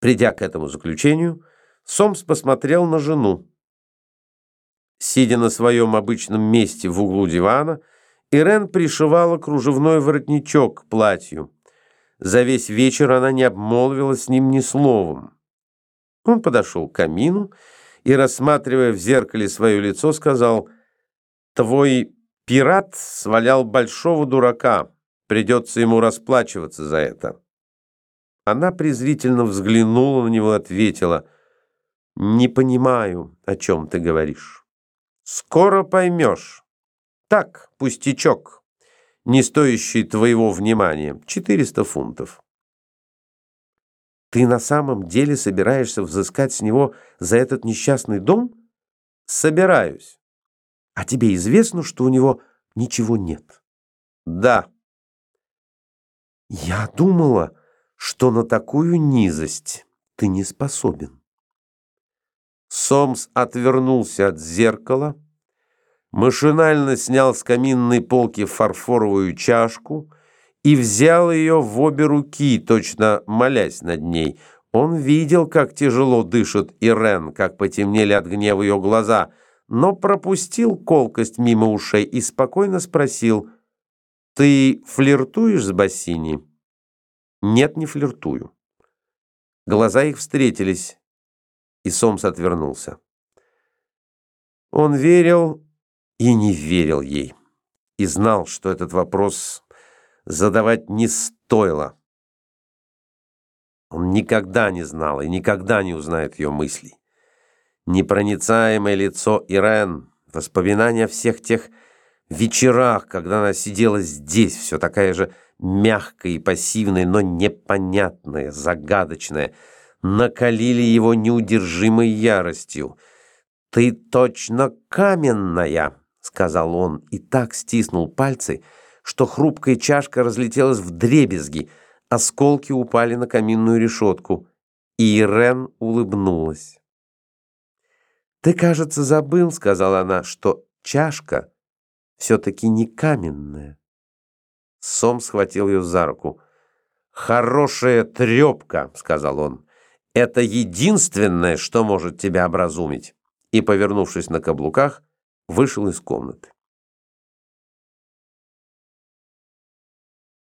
Придя к этому заключению, Сомс посмотрел на жену. Сидя на своем обычном месте в углу дивана, Ирен пришивала кружевной воротничок к платью. За весь вечер она не обмолвилась с ним ни словом. Он подошел к камину и, рассматривая в зеркале свое лицо, сказал, «Твой пират свалял большого дурака, придется ему расплачиваться за это». Она презрительно взглянула на него и ответила, «Не понимаю, о чем ты говоришь». «Скоро поймешь. Так, пустячок, не стоящий твоего внимания, 400 фунтов». «Ты на самом деле собираешься взыскать с него за этот несчастный дом?» «Собираюсь». «А тебе известно, что у него ничего нет?» «Да». «Я думала...» что на такую низость ты не способен. Сомс отвернулся от зеркала, машинально снял с каминной полки фарфоровую чашку и взял ее в обе руки, точно молясь над ней. Он видел, как тяжело дышит Ирен, как потемнели от гнева ее глаза, но пропустил колкость мимо ушей и спокойно спросил, «Ты флиртуешь с Бассини?» Нет, не флиртую. Глаза их встретились, и Сомс отвернулся. Он верил и не верил ей, и знал, что этот вопрос задавать не стоило. Он никогда не знал и никогда не узнает ее мыслей. Непроницаемое лицо Ирен, воспоминания о всех тех вечерах, когда она сидела здесь, все такая же мягкое и пассивное, но непонятное, загадочное, накалили его неудержимой яростью. «Ты точно каменная!» — сказал он и так стиснул пальцы, что хрупкая чашка разлетелась в дребезги, осколки упали на каминную решетку, и Ирен улыбнулась. «Ты, кажется, забыл, — сказала она, — что чашка все-таки не каменная». Сом схватил ее за руку. «Хорошая трепка», — сказал он. «Это единственное, что может тебя образумить». И, повернувшись на каблуках, вышел из комнаты.